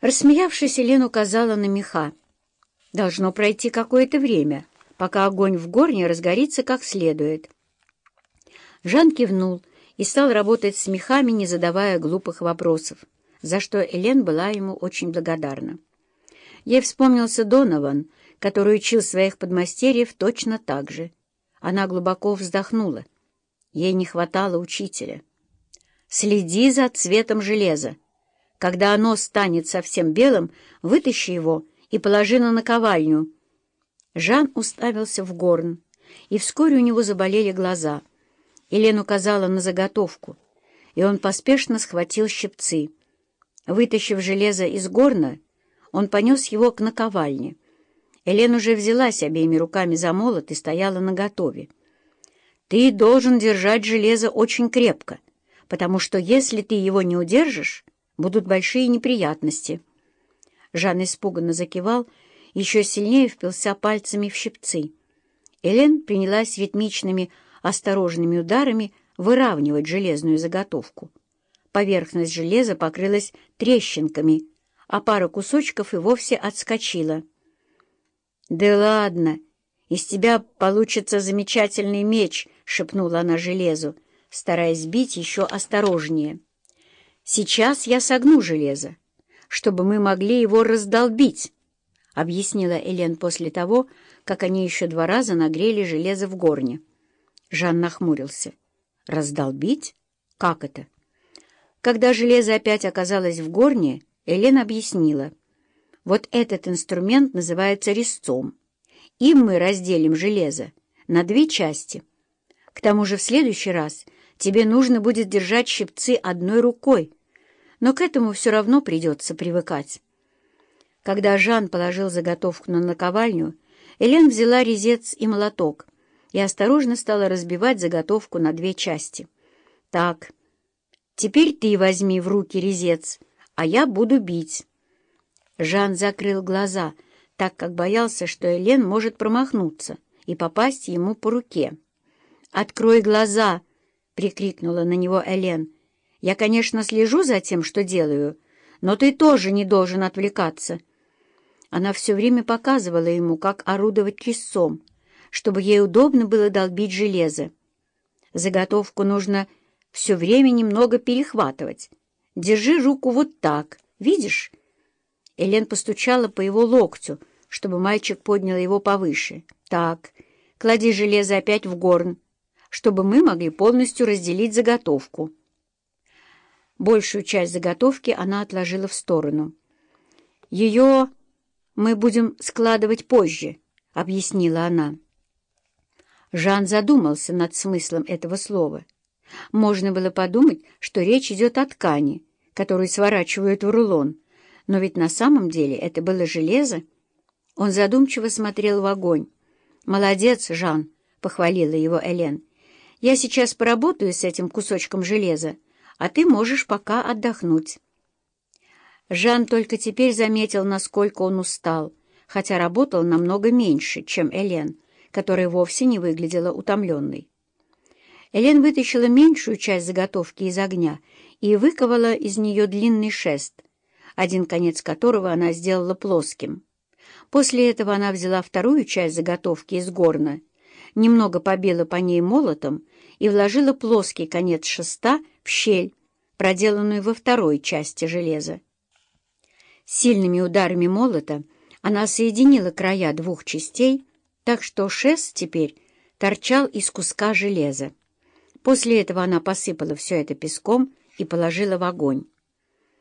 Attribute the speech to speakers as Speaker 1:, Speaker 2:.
Speaker 1: Рассмеявшись, Елена указала на меха. Должно пройти какое-то время, пока огонь в горне разгорится как следует. Жан кивнул и стал работать с мехами, не задавая глупых вопросов, за что Элен была ему очень благодарна. Ей вспомнился Донован, который учил своих подмастерьев точно так же. Она глубоко вздохнула. Ей не хватало учителя. «Следи за цветом железа. Когда оно станет совсем белым, вытащи его и положи на наковальню». Жан уставился в горн, и вскоре у него заболели глаза. Елен указала на заготовку, и он поспешно схватил щипцы. Вытащив железо из горна, он понес его к наковальне. Элен уже взялась обеими руками за молот и стояла наготове. «Ты должен держать железо очень крепко, потому что если ты его не удержишь, будут большие неприятности». Жан испуганно закивал, еще сильнее впился пальцами в щипцы. Элен принялась ритмичными, осторожными ударами выравнивать железную заготовку. Поверхность железа покрылась трещинками, а пара кусочков и вовсе отскочила. «Да ладно! Из тебя получится замечательный меч!» — шепнула она железу, стараясь бить еще осторожнее. «Сейчас я согну железо, чтобы мы могли его раздолбить», — объяснила Элен после того, как они еще два раза нагрели железо в горне. Жан нахмурился. «Раздолбить? Как это?» Когда железо опять оказалось в горне, Элен объяснила. Вот этот инструмент называется резцом. Им мы разделим железо на две части. К тому же в следующий раз тебе нужно будет держать щипцы одной рукой, но к этому все равно придется привыкать. Когда Жан положил заготовку на наковальню, Элен взяла резец и молоток и осторожно стала разбивать заготовку на две части. «Так, теперь ты возьми в руки резец, а я буду бить». Жан закрыл глаза, так как боялся, что Элен может промахнуться и попасть ему по руке. «Открой глаза!» — прикрикнула на него Элен. «Я, конечно, слежу за тем, что делаю, но ты тоже не должен отвлекаться». Она все время показывала ему, как орудовать резцом, чтобы ей удобно было долбить железо. Заготовку нужно все время немного перехватывать. Держи руку вот так, видишь? Элен постучала по его локтю, чтобы мальчик поднял его повыше. «Так, клади железо опять в горн, чтобы мы могли полностью разделить заготовку». Большую часть заготовки она отложила в сторону. «Ее мы будем складывать позже», — объяснила она. Жан задумался над смыслом этого слова. Можно было подумать, что речь идет о ткани, которую сворачивают в рулон, но ведь на самом деле это было железо. Он задумчиво смотрел в огонь. «Молодец, Жан!» — похвалила его Элен. «Я сейчас поработаю с этим кусочком железа, а ты можешь пока отдохнуть». Жан только теперь заметил, насколько он устал, хотя работал намного меньше, чем Элен, которая вовсе не выглядела утомленной. Элен вытащила меньшую часть заготовки из огня и выковала из нее длинный шест — один конец которого она сделала плоским. После этого она взяла вторую часть заготовки из горна, немного побила по ней молотом и вложила плоский конец шеста щель, проделанную во второй части железа. Сильными ударами молота она соединила края двух частей, так что шест теперь торчал из куска железа. После этого она посыпала все это песком и положила в огонь.